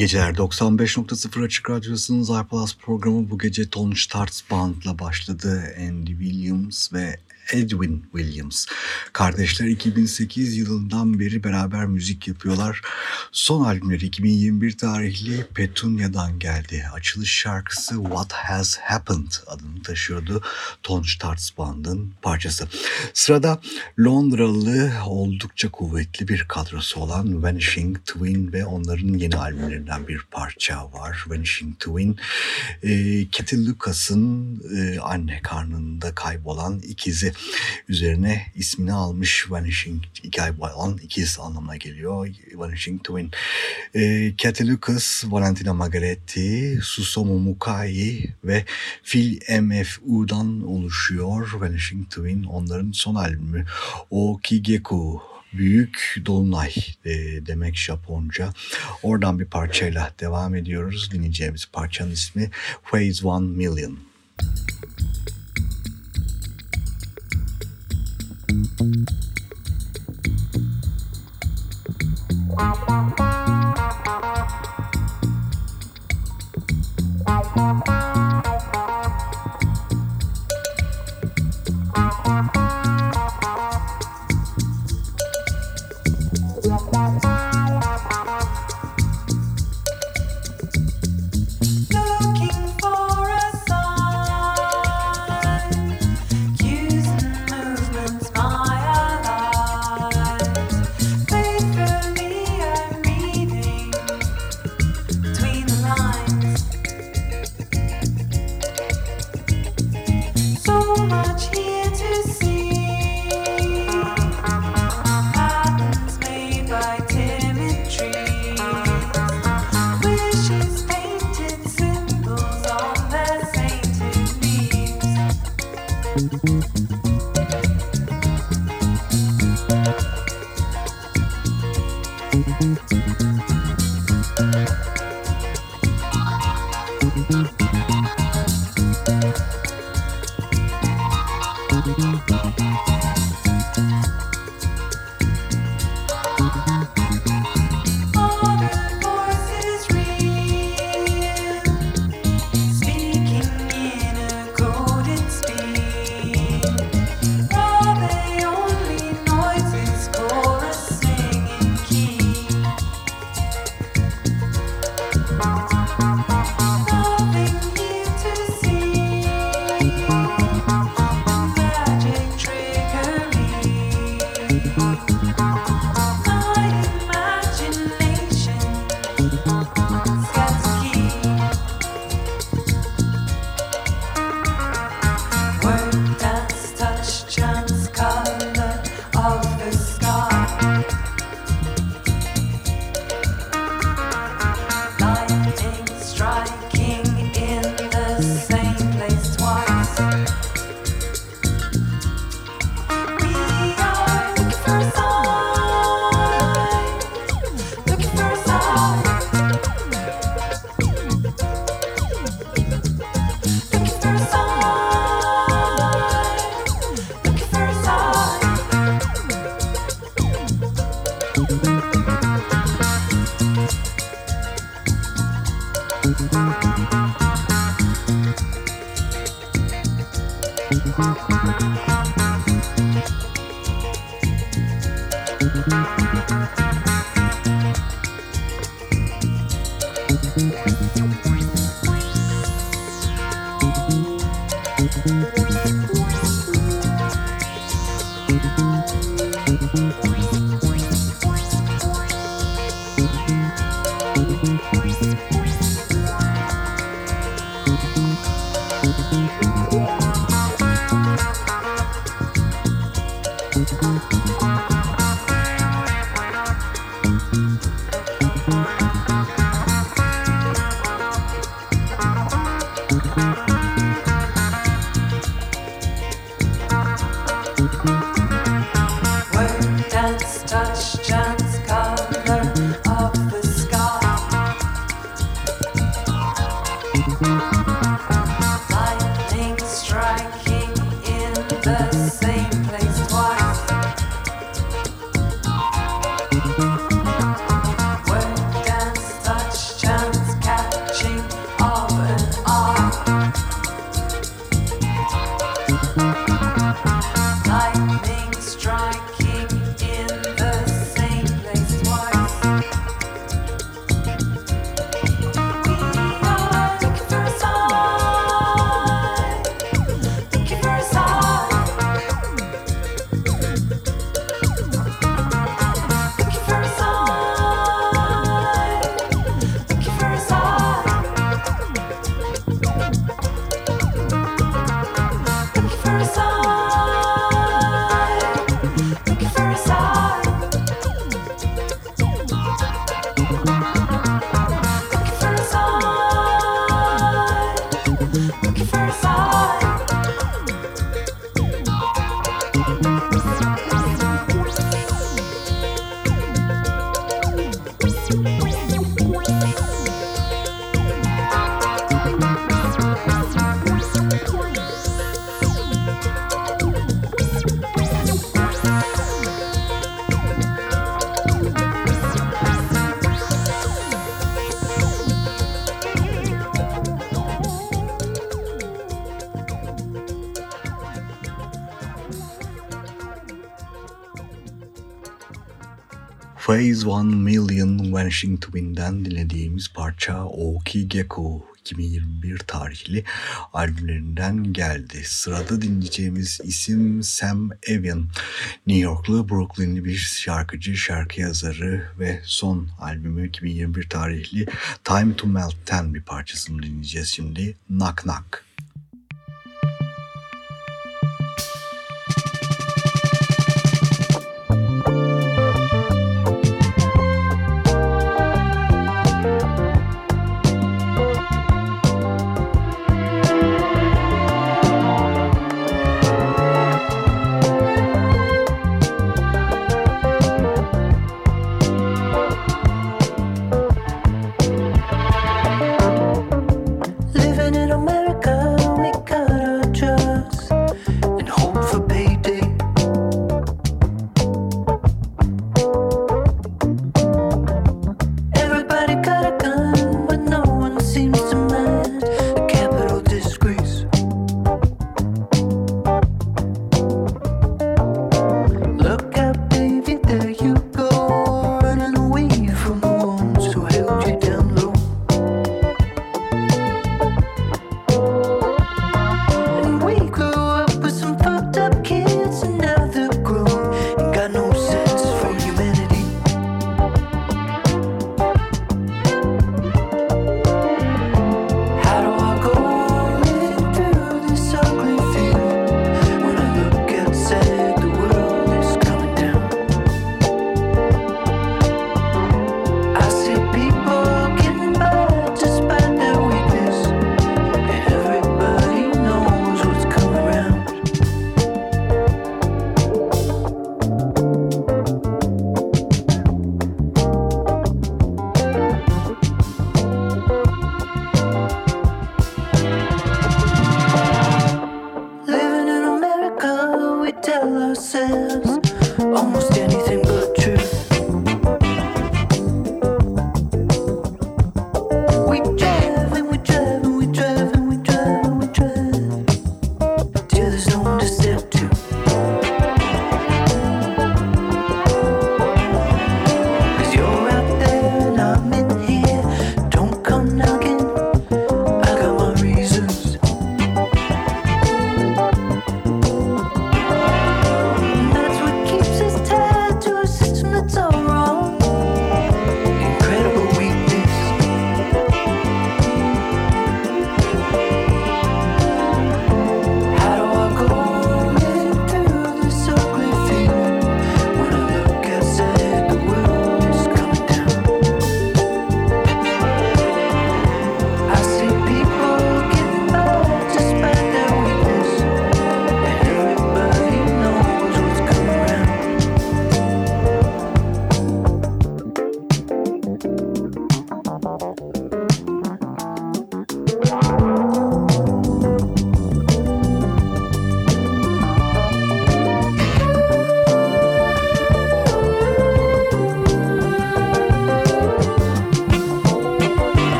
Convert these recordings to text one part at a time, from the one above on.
geceler. 95.0 Açık Radyosu'nun iPlus programı bu gece Tony Starts Band'la başladı. Andy Williams ve Edwin Williams. Kardeşler 2008 yılından beri beraber müzik yapıyorlar. Son albümleri 2021 tarihli Petunia'dan geldi. Açılış şarkısı What Has Happened adını taşıyordu. Tony Starts Band'ın parçası. Sırada Londralı oldukça kuvvetli bir kadrosu olan Vanishing Twin ve onların yeni albümlerinden bir parça var. Vanishing Twin, e, Katy Lucas'ın e, anne karnında kaybolan ikizi üzerine ismini almış Vanishing kaybolan ikiz anlamına geliyor. Vanishing Twin. E, Katy Lucas, Valentina Magaretti, Susomu Mukai ve Phil MFU'dan oluşuyor. Vanishing Twin onların son albümü. O Kigeku Büyük Dolunay e, demek Japonca. Oradan bir parçayla devam ediyoruz. Dinleyeceğimiz parçanın ismi Phase One Million. Música Phase One Million Vanishing Twin'den dinlediğimiz parça Oki Gecko 2021 tarihli albümlerinden geldi. Sırada dinleyeceğimiz isim Sam Evian. New Yorklu, Brooklynli bir şarkıcı, şarkı yazarı ve son albümü 2021 tarihli Time to Melt'ten bir parçasını dinleyeceğiz şimdi. Knock Knock.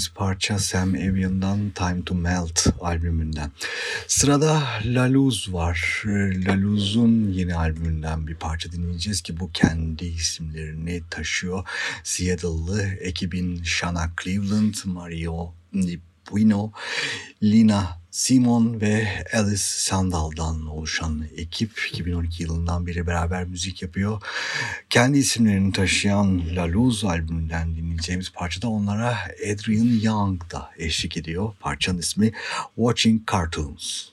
Dinlediğimiz parça Sam Evian'dan Time to Melt albümünden. Sırada La Luz var. La Luz'un yeni albümünden bir parça dinleyeceğiz ki bu kendi isimlerini taşıyor. Seattle'lı ekibin Shana Cleveland, Mario Nipuino, Lina Simon ve Alice Sandal'dan oluşan ekip 2012 yılından beri beraber müzik yapıyor. Kendi isimlerini taşıyan La Luz albümünden dinleyeceğimiz parçada onlara Adrian Young da eşlik ediyor. Parçanın ismi Watching Cartoons.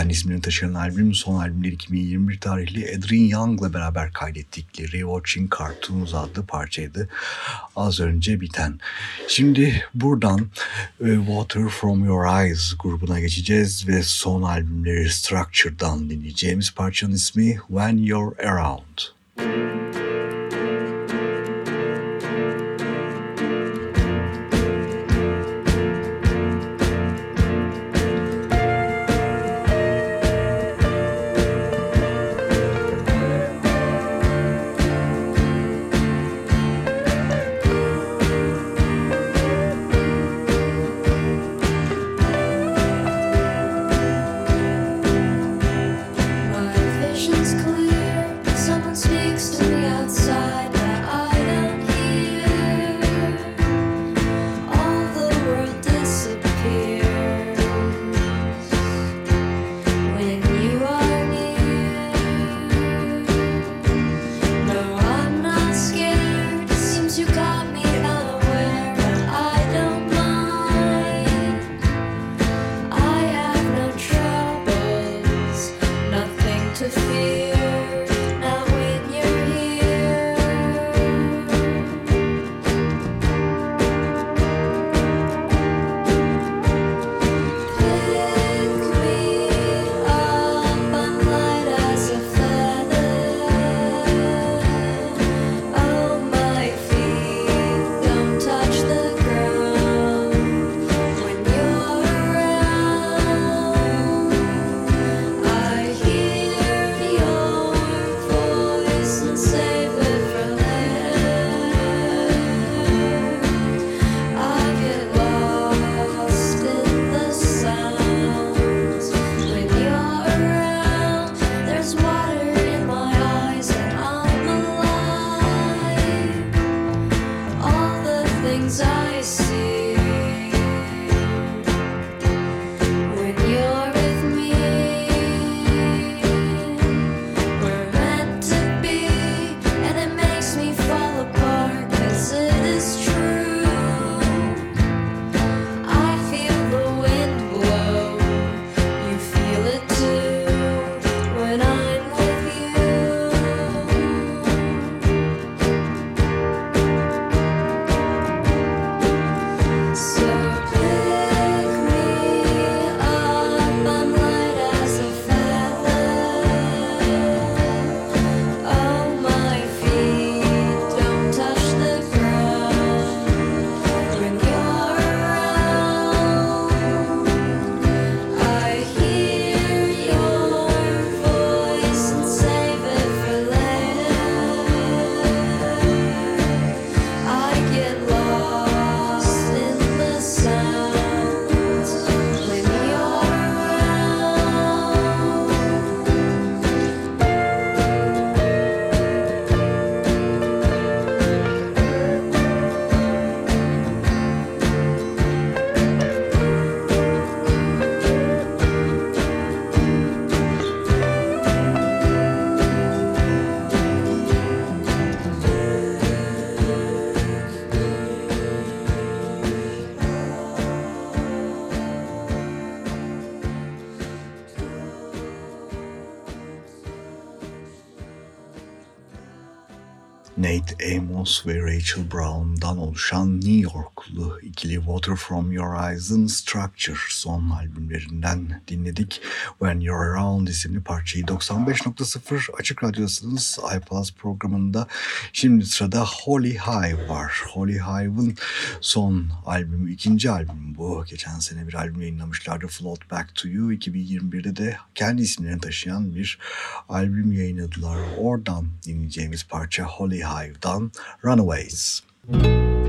Kendi ismini taşıyan albüm son albümleri 2021 tarihli Adrian Young'la beraber kaydettikleri Watching Cartoons adlı parçaydı. Az önce biten. Şimdi buradan e, Water From Your Eyes grubuna geçeceğiz ve son albümleri Structure'dan dinleyeceğimiz parçanın ismi When You're Around. My Ve Rachel Brown'dan oluşan New York gruplu ikili Water From Your Eyes'ın Structure son albümlerinden dinledik. When You're Around isimli parçayı 95.0 Açık Radyosu'nuz iPlus programında. Şimdi sırada Holy Hive var. Holy Hive'ın son albümü, ikinci albüm bu. Geçen sene bir albüm yayınlamışlardı Float Back To You. 2021'de de kendi isimlerini taşıyan bir albüm yayınladılar. Oradan dinleyeceğimiz parça Holy Hive'dan Runaways. Müzik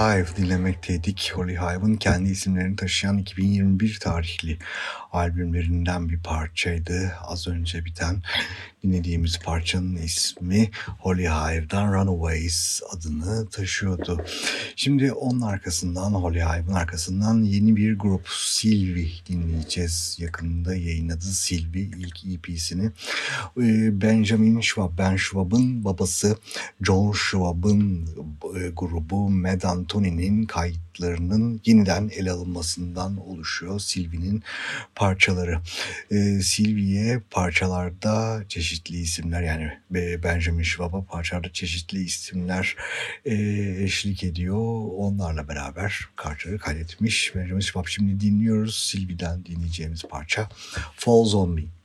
Hive dinlemekteydik. Holy Hive'ın kendi isimlerini taşıyan 2021 tarihli albümlerinden bir parçaydı. Az önce biten dinlediğimiz parçanın ismi Holy Hive'dan Runaways adını taşıyordu. Şimdi onun arkasından Holy Hive'ın arkasından yeni bir grup Sylvie dinleyeceğiz. Yakında yayınladı Sylvie ilk EP'sini. Ee, Benjamin Schwab, Ben Schwab'ın babası John Schwab'ın e, grubu Mad Antony'nin kayıtlarının yeniden ele alınmasından oluşuyor Sylvie'nin parçaları. Ee, Sylvie'ye parçalarda çeşitli isimler yani Be- Benjamin Schwab'a parçalarda çeşitli isimler e, eşlik ediyor. Onlarla beraber parçaları kaydetmiş. Benjamin Schwab şimdi dinliyoruz. Sylvie'den dinleyeceğimiz parça Falls On Me.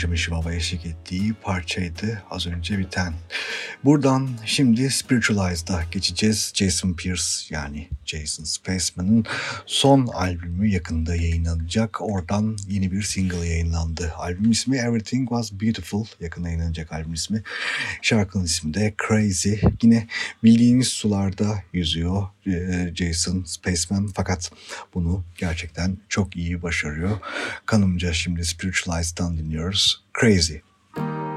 Benjamin Shivaba eşlik ettiği parçaydı az önce biten. Buradan şimdi Spiritualized'a geçeceğiz. Jason Pierce yani Jason Spaceman'ın son albümü yakında yayınlanacak. Oradan yeni bir single yayınlandı. Albüm ismi Everything Was Beautiful. Yakında yayınlanacak albüm ismi. Şarkının ismi de Crazy. Yine bildiğiniz sularda yüzüyor e, Jason Spaceman fakat bunu gerçekten çok iyi başarıyor. Kanımca şimdi Spiritualized'dan dinliyoruz. Crazy. I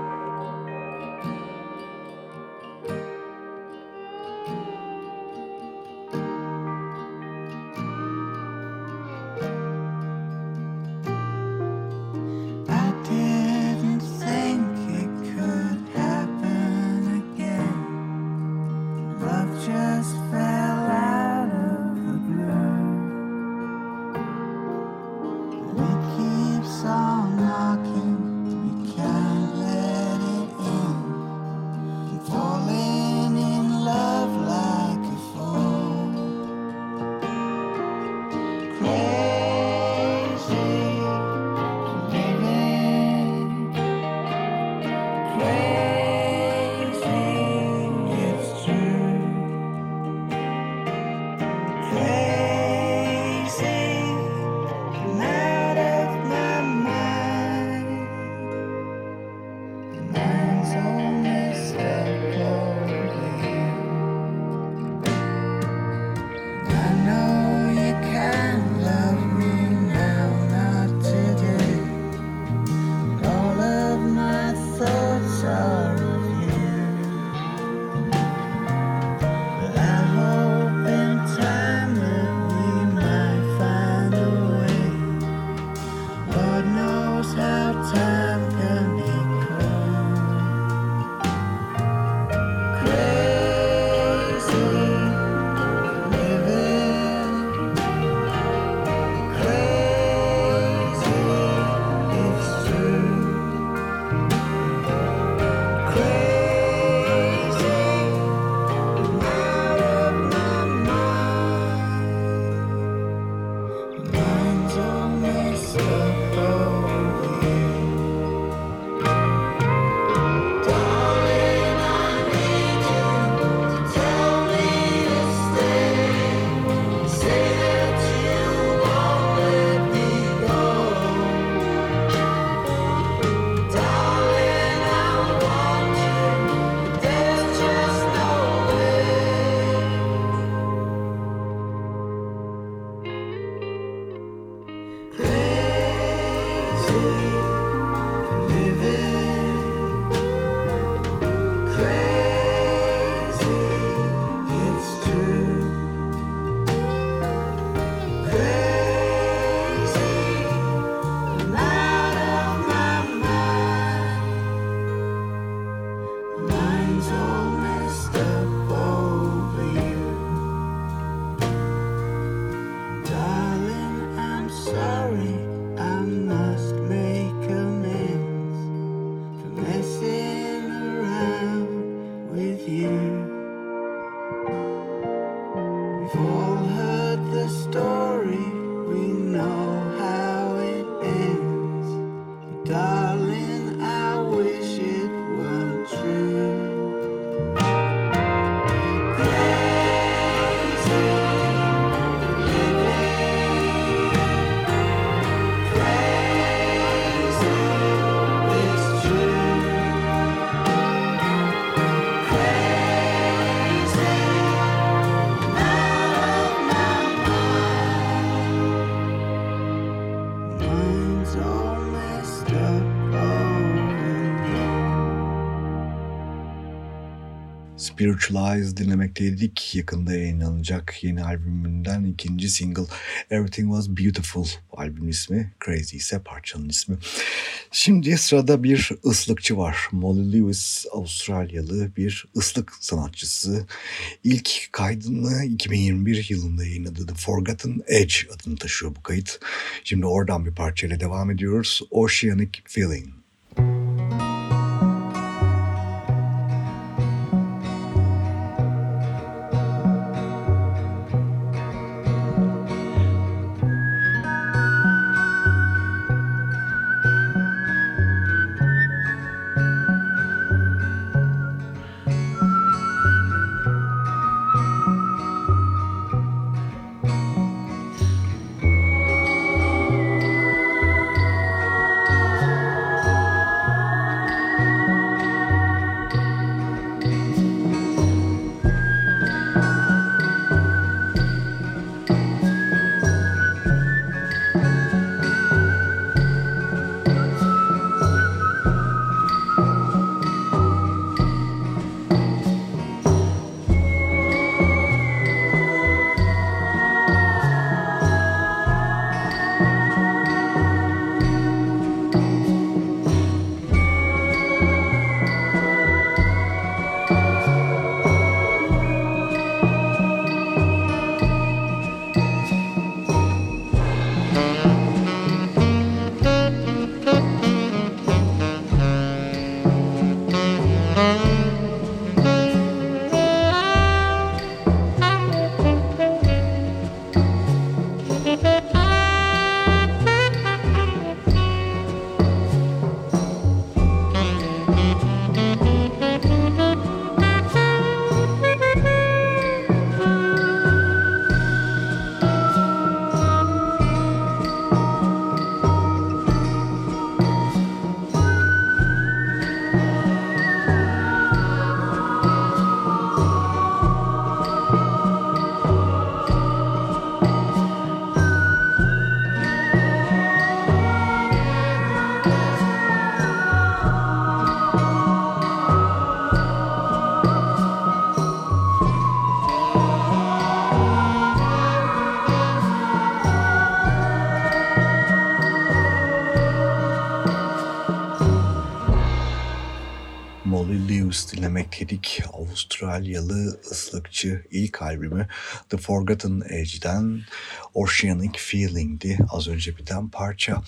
Spiritualize dinlemekteydik. Yakında yayınlanacak yeni albümünden ikinci single Everything Was Beautiful albüm ismi. Crazy ise parçanın ismi. Şimdi sırada bir ıslıkçı var. Molly Lewis Avustralyalı bir ıslık sanatçısı. İlk kaydını 2021 yılında yayınladı. The Forgotten Edge adını taşıyor bu kayıt. Şimdi oradan bir parçayla devam ediyoruz. Oceanic Feeling. Avustralyalı ıslıkçı ilk albümü The Forgotten Edge'den Oceanic Feeling'di az önce biten parça.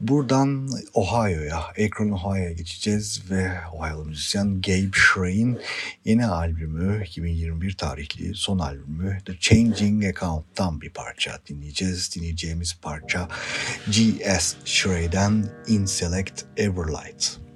Buradan Ohio'ya, Akron Ohio'ya geçeceğiz ve Ohio'lu müzisyen Gabe Schrein yeni albümü 2021 tarihli son albümü The Changing Account'tan bir parça dinleyeceğiz. Dinleyeceğimiz parça G.S. Schrey'den In Select Everlight.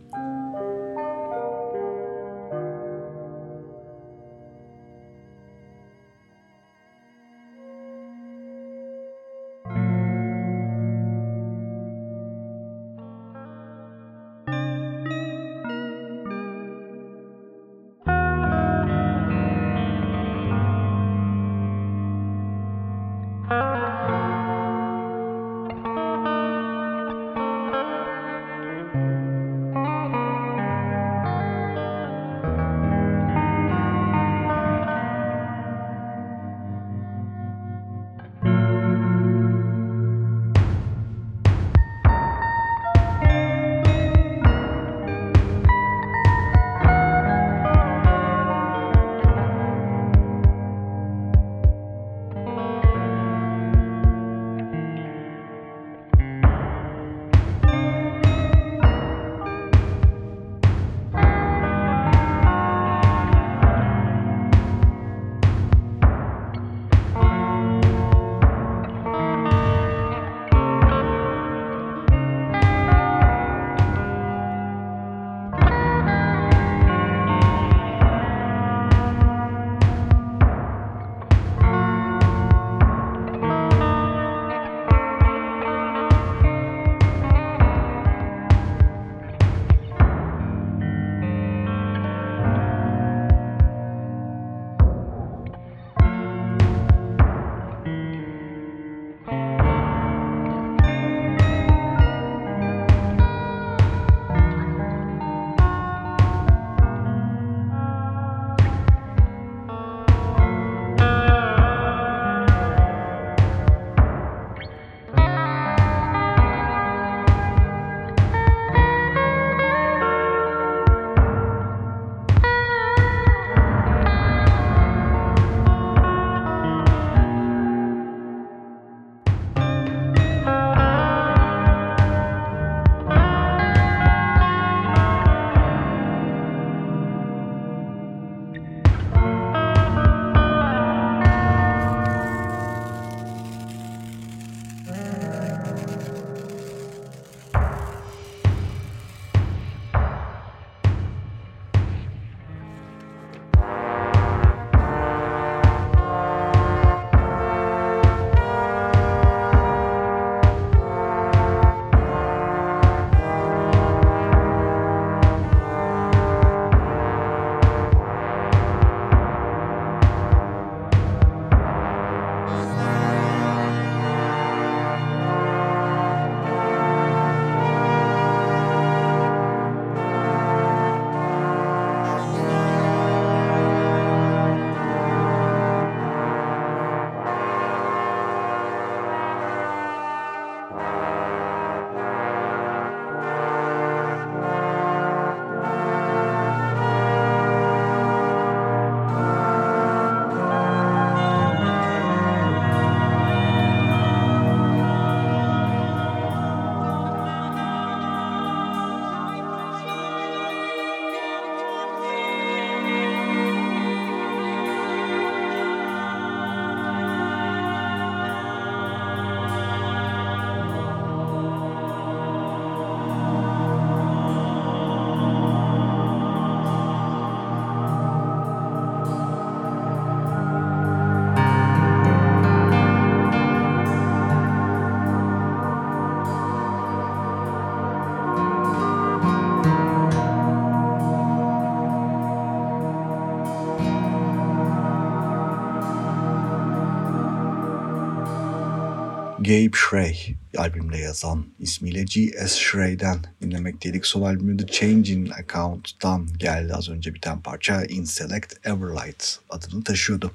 Gabe Shrey albümle yazan ismiyle G.S. Shrey'den dinlemekteydik. Son albümü The Changing Account'tan geldi az önce biten parça In Select Everlight adını taşıyordu.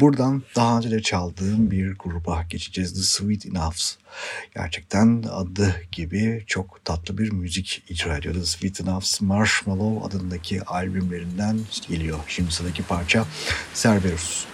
Buradan daha önce de çaldığım bir gruba geçeceğiz. The Sweet Enoughs. Gerçekten adı gibi çok tatlı bir müzik icra ediyor. The Sweet Enoughs Marshmallow adındaki albümlerinden geliyor. Şimdi sıradaki parça Cerberus.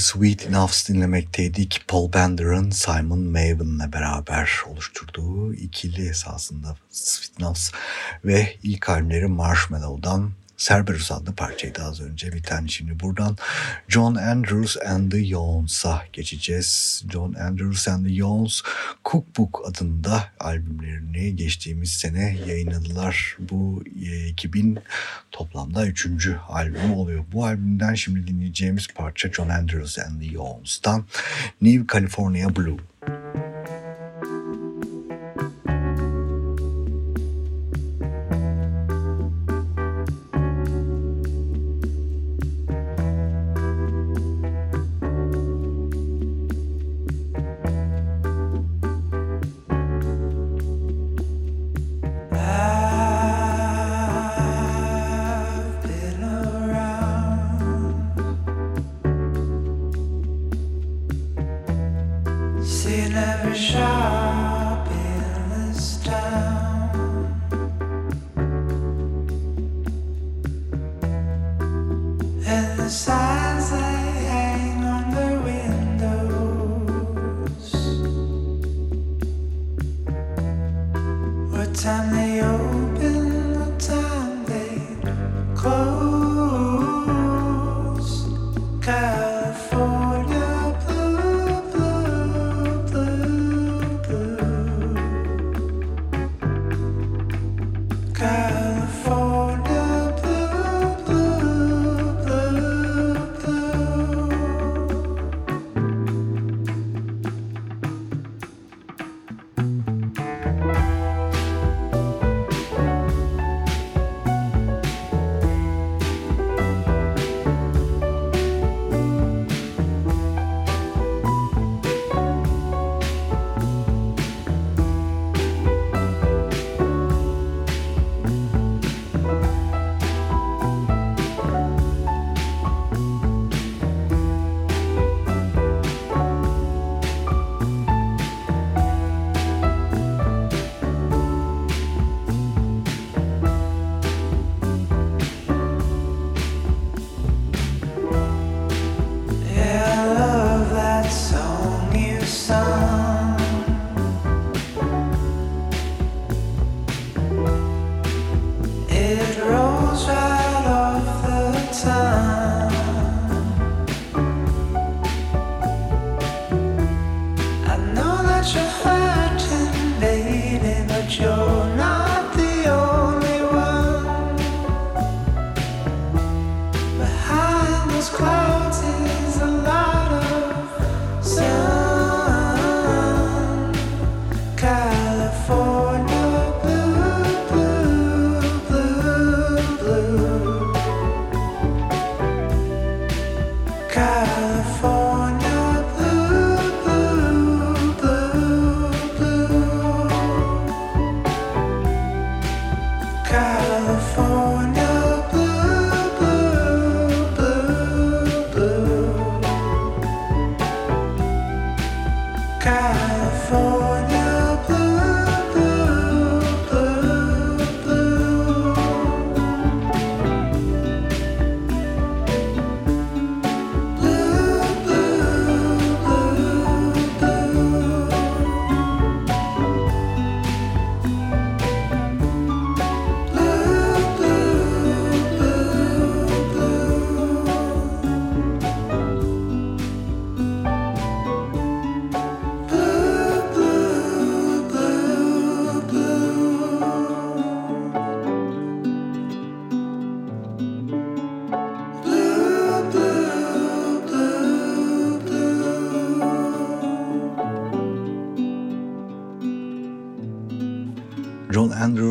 The Sweet Enoughs dinlemekteydik. Paul Bender'ın Simon Maven'la beraber oluşturduğu ikili esasında Sweet Enoughs ve ilk albümleri Marshmallow'dan Cerberus adlı parçaydı az önce biten. Şimdi buradan John Andrews and the Yawns'a geçeceğiz. John Andrews and the Yawns Cookbook adında albümlerini geçtiğimiz sene yayınladılar. Bu e, 2000 toplamda üçüncü albüm oluyor. Bu albümden şimdi dinleyeceğimiz parça John Andrews and the Yawns'tan New California Blue.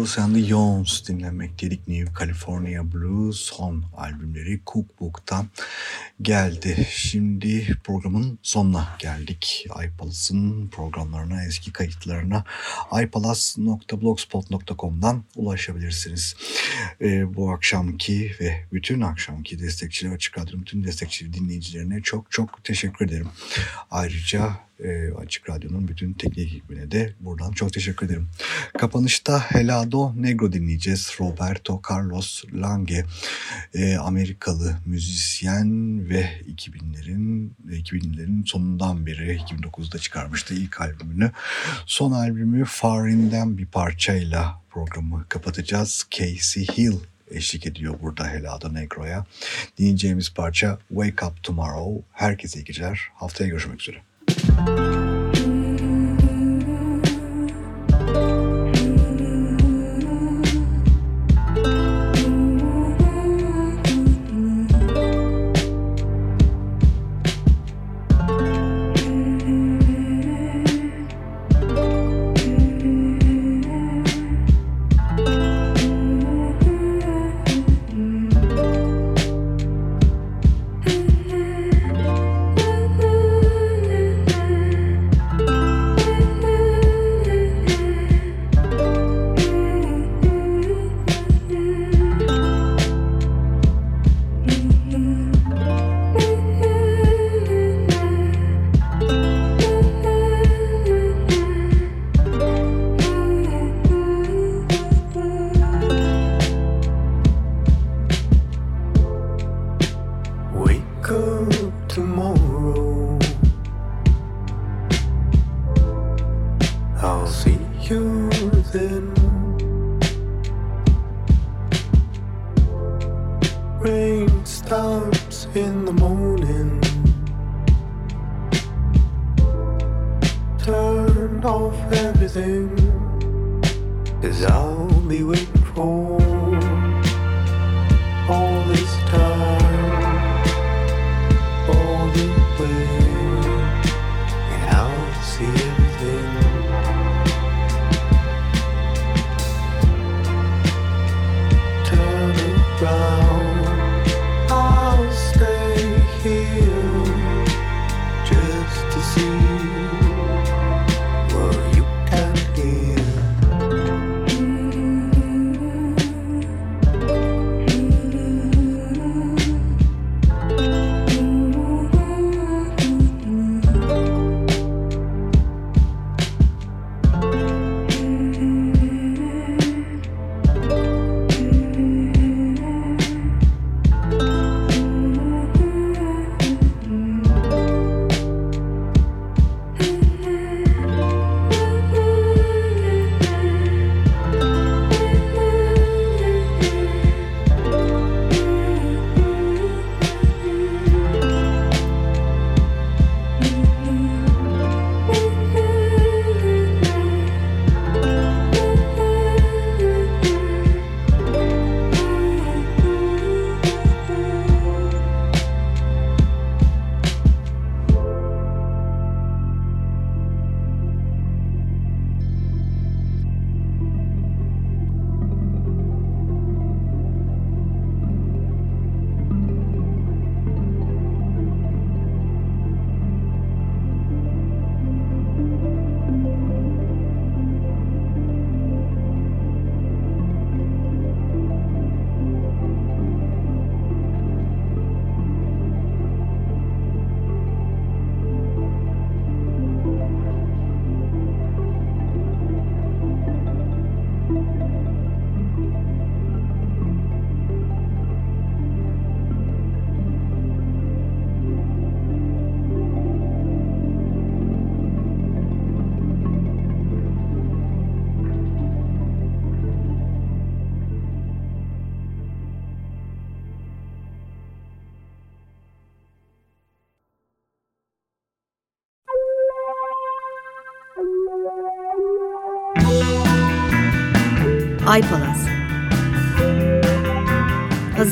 Andrews and the Yawns dinlemekteydik. New California Blues son albümleri Cookbook'tan geldi. Şimdi programın sonuna geldik. iPalas'ın programlarına, eski kayıtlarına ipalas.blogspot.com'dan ulaşabilirsiniz. Ee, bu akşamki ve bütün akşamki destekçiler, Açık Radyo'nun bütün destekçi dinleyicilerine çok çok teşekkür ederim. Ayrıca e, Açık Radyo'nun bütün teknik ekibine de buradan çok teşekkür ederim. Kapanışta Helado Negro dinleyeceğiz. Roberto Carlos Lange, e, Amerikalı müzisyen ve 2000'lerin 2000'lerin sonundan beri 2009'da çıkarmıştı ilk albümünü. Son albümü Farin'den bir parçayla programı kapatacağız. Casey Hill eşlik ediyor burada Helada Negro'ya. Dinleyeceğimiz parça Wake Up Tomorrow. Herkese iyi geceler. Haftaya görüşmek üzere. Wake